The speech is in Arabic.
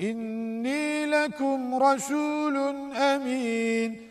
إني لكم رسول أمين.